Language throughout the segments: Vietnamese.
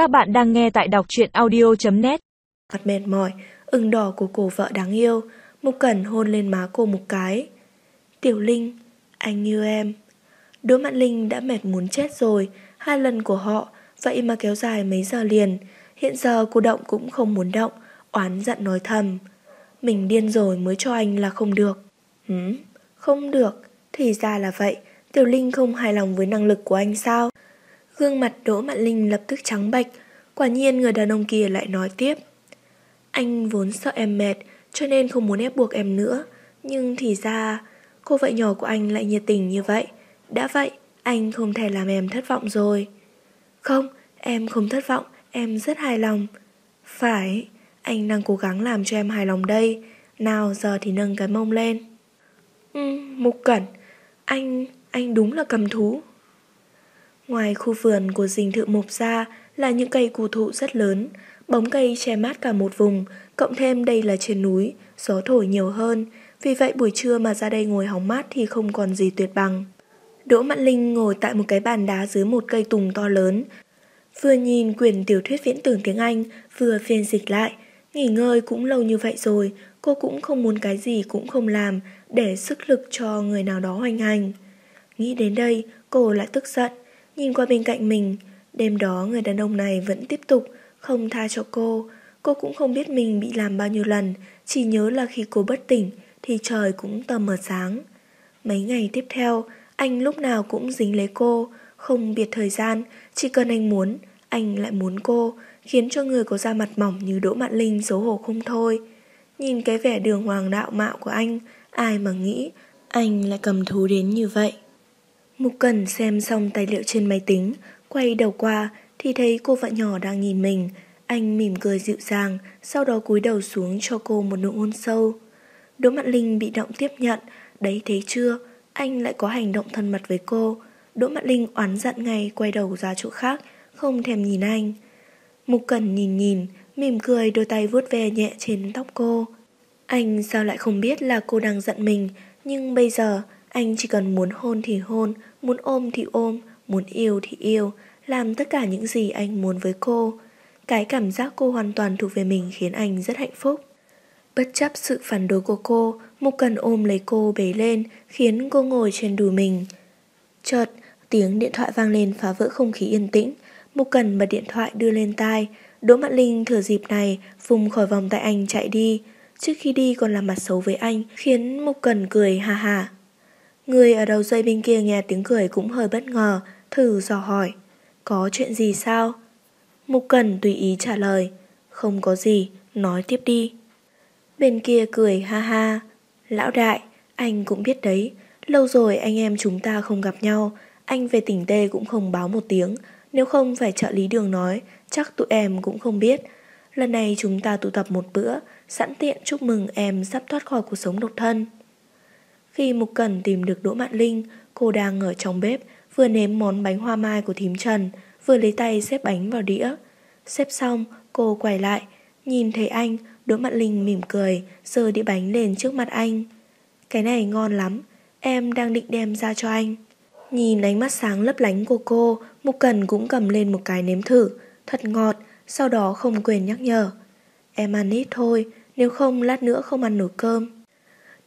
Các bạn đang nghe tại đọc truyện audio.net Mặt mệt mỏi, ửng đỏ của cô vợ đáng yêu, Mục Cẩn hôn lên má cô một cái. Tiểu Linh, anh yêu em. Đỗ Mạn Linh đã mệt muốn chết rồi, hai lần của họ, vậy mà kéo dài mấy giờ liền. Hiện giờ cô động cũng không muốn động, oán giận nói thầm. Mình điên rồi mới cho anh là không được. Hứ, không được, thì ra là vậy, Tiểu Linh không hài lòng với năng lực của anh sao? Gương mặt Đỗ Mạn Linh lập tức trắng bệch, quả nhiên người đàn ông kia lại nói tiếp. Anh vốn sợ em mệt, cho nên không muốn ép buộc em nữa, nhưng thì ra cô vợ nhỏ của anh lại nhiệt tình như vậy. Đã vậy, anh không thể làm em thất vọng rồi. Không, em không thất vọng, em rất hài lòng. Phải, anh đang cố gắng làm cho em hài lòng đây. Nào giờ thì nâng cái mông lên. Ừ, Mục Cẩn, anh, anh đúng là cầm thú. Ngoài khu vườn của dinh thự mục ra là những cây cù thụ rất lớn, bóng cây che mát cả một vùng, cộng thêm đây là trên núi, gió thổi nhiều hơn, vì vậy buổi trưa mà ra đây ngồi hóng mát thì không còn gì tuyệt bằng. Đỗ Mạn Linh ngồi tại một cái bàn đá dưới một cây tùng to lớn, vừa nhìn quyển tiểu thuyết viễn tưởng tiếng Anh, vừa phiên dịch lại. Nghỉ ngơi cũng lâu như vậy rồi, cô cũng không muốn cái gì cũng không làm để sức lực cho người nào đó hoành hành. Nghĩ đến đây, cô lại tức giận, nhìn qua bên cạnh mình. Đêm đó người đàn ông này vẫn tiếp tục, không tha cho cô. Cô cũng không biết mình bị làm bao nhiêu lần, chỉ nhớ là khi cô bất tỉnh thì trời cũng tờ mờ sáng. Mấy ngày tiếp theo, anh lúc nào cũng dính lấy cô, không biệt thời gian, chỉ cần anh muốn, anh lại muốn cô, khiến cho người có da mặt mỏng như Đỗ Mạn Linh xấu hổ không thôi. Nhìn cái vẻ đường hoàng đạo mạo của anh, ai mà nghĩ anh lại cầm thú đến như vậy. Mục Cần xem xong tài liệu trên máy tính, quay đầu qua thì thấy cô vợ nhỏ đang nhìn mình. Anh mỉm cười dịu dàng, sau đó cúi đầu xuống cho cô một nụ hôn sâu. Đỗ Mạn Linh bị động tiếp nhận, đấy thấy chưa, anh lại có hành động thân mật với cô. Đỗ Mạn Linh oán giận ngay quay đầu ra chỗ khác, không thèm nhìn anh. Mục Cần nhìn nhìn, mỉm cười đôi tay vuốt ve nhẹ trên tóc cô. Anh sao lại không biết là cô đang giận mình, nhưng bây giờ anh chỉ cần muốn hôn thì hôn, muốn ôm thì ôm, muốn yêu thì yêu, làm tất cả những gì anh muốn với cô. Cái cảm giác cô hoàn toàn thuộc về mình khiến anh rất hạnh phúc. Bất chấp sự phản đối của cô, Mục Cần ôm lấy cô bế lên, khiến cô ngồi trên đùi mình. Chợt, tiếng điện thoại vang lên phá vỡ không khí yên tĩnh. Mục Cần bật điện thoại đưa lên tai. Đỗ Mạn Linh thừa dịp này, vùng khỏi vòng tay anh chạy đi. Trước khi đi còn làm mặt xấu với anh, khiến Mục Cần cười hà hà. Người ở đầu dây bên kia nghe tiếng cười cũng hơi bất ngờ, thử dò hỏi. Có chuyện gì sao? Mục Cần tùy ý trả lời. Không có gì, nói tiếp đi. Bên kia cười ha ha. Lão đại, anh cũng biết đấy. Lâu rồi anh em chúng ta không gặp nhau. Anh về tỉnh Tê cũng không báo một tiếng. Nếu không phải trợ lý đường nói, chắc tụi em cũng không biết. Lần này chúng ta tụ tập một bữa, sẵn tiện chúc mừng em sắp thoát khỏi cuộc sống độc thân. Khi Mục Cẩn tìm được Đỗ Mạn Linh, cô đang ở trong bếp, vừa nếm món bánh hoa mai của thím Trần, vừa lấy tay xếp bánh vào đĩa. Xếp xong, cô quay lại, nhìn thấy anh, Đỗ Mạn Linh mỉm cười, giơ đĩa bánh lên trước mặt anh. Cái này ngon lắm, em đang định đem ra cho anh. Nhìn ánh mắt sáng lấp lánh của cô, Mục Cần cũng cầm lên một cái nếm thử, thật ngọt, sau đó không quên nhắc nhở. Em ăn ít thôi, nếu không lát nữa không ăn nổi cơm.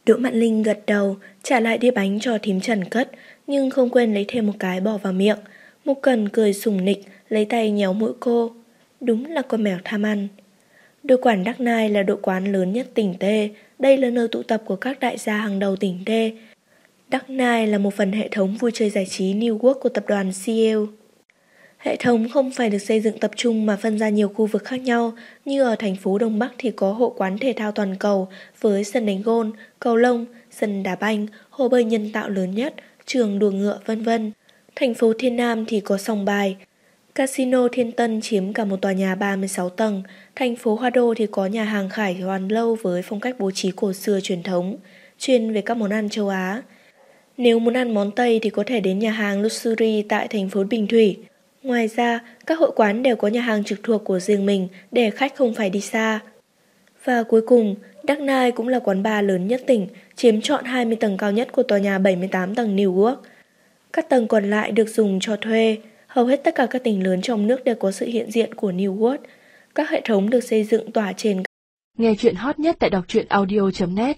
Đỗ Mạn Linh gật đầu, trả lại đĩa bánh cho thím Trần cất, nhưng không quên lấy thêm một cái bỏ vào miệng. Mục Cần cười sùng nịch, lấy tay nhéo mũi cô. Đúng là con mèo tham ăn. Đội quản Đắc Nai là đội quán lớn nhất tỉnh Tê, đây là nơi tụ tập của các đại gia hàng đầu tỉnh Tê. Đắc Nai là một phần hệ thống vui chơi giải trí New World của tập đoàn CL. Hệ thống không phải được xây dựng tập trung mà phân ra nhiều khu vực khác nhau, như ở thành phố Đông Bắc thì có hộ quán thể thao toàn cầu với sân đánh gôn, cầu lông, sân đá banh, hồ bơi nhân tạo lớn nhất, trường đùa ngựa vân vân. Thành phố Thiên Nam thì có sòng bài. Casino Thiên Tân chiếm cả một tòa nhà 36 tầng. Thành phố Hoa Đô thì có nhà hàng Khải Hoàn Lâu với phong cách bố trí cổ xưa truyền thống, chuyên về các món ăn châu Á. Nếu muốn ăn món Tây thì có thể đến nhà hàng Luxury tại thành phố Bình Thủy. Ngoài ra, các hội quán đều có nhà hàng trực thuộc của riêng mình để khách không phải đi xa. Và cuối cùng, Đắc Nai cũng là quán bar lớn nhất tỉnh, chiếm trọn 20 tầng cao nhất của tòa nhà 78 tầng New York. Các tầng còn lại được dùng cho thuê, Hầu hết tất cả các tỉnh lớn trong nước đều có sự hiện diện của New World. Các hệ thống được xây dựng tỏa trên Nghe chuyện hot nhất tại đọc truyện audio.net